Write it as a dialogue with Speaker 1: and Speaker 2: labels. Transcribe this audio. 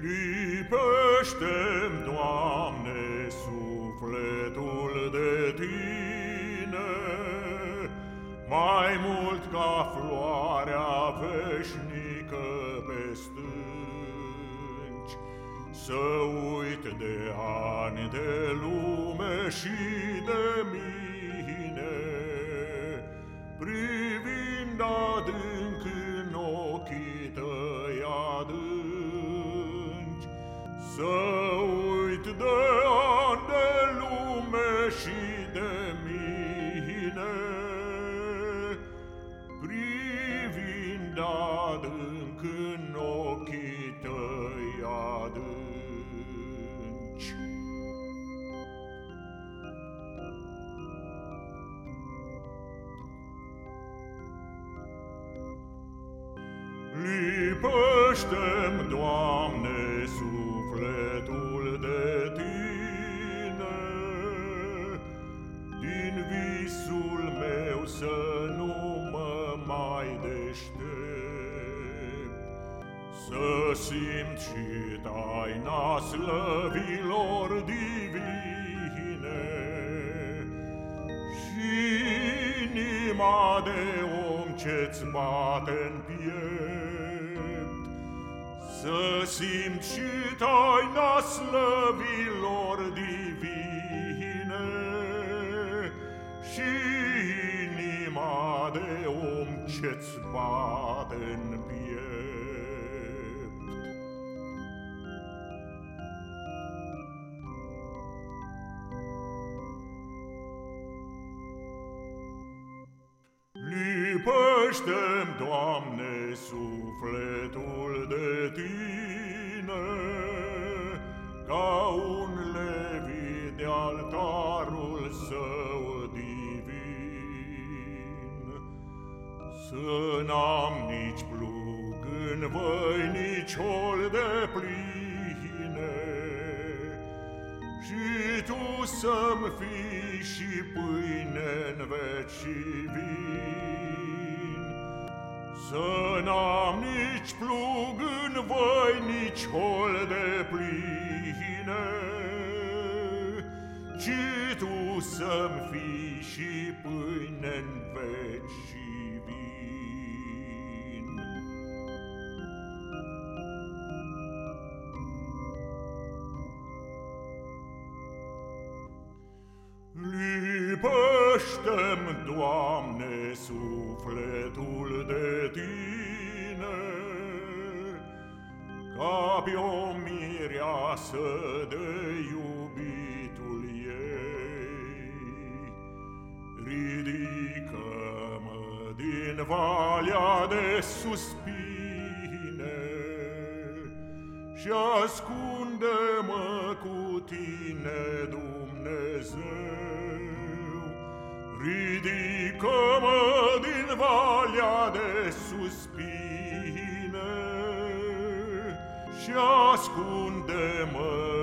Speaker 1: Lipește-mi, Doamne, sufletul de Tine, Mai mult ca floarea veșnică pe stânci, Să uit de ani de lume și de mine, și de mine, Privind adânc în ochii tăi adânci. Lipește-mi, Doamne, sufletul Din visul meu să nu mă mai deștept, Să simt și taina slăvilor divine Și inima de om ce-ți bate-n piept, Să simt și taina slăvilor divine om ce-ți bate-n piept. Lipește-mi, Doamne, sufletul de Tine, Ca un levit de altarul său Să n-am nici plug în voi, nici ol de pline, Și Tu să-mi fii și pâine-n veci și vin. Să n-am nici plug în voi, nici hol de pline, Ci Tu să-mi fii și pâine-n veci Lipește-mi, Doamne, sufletul de Tine, Ca pe o mireasă de iubitul ei. Ridică-mă din valea de suspine Și ascunde-mă cu Tine, Dumnezeu. Ridică-mă din valea de suspine Și ascunde-mă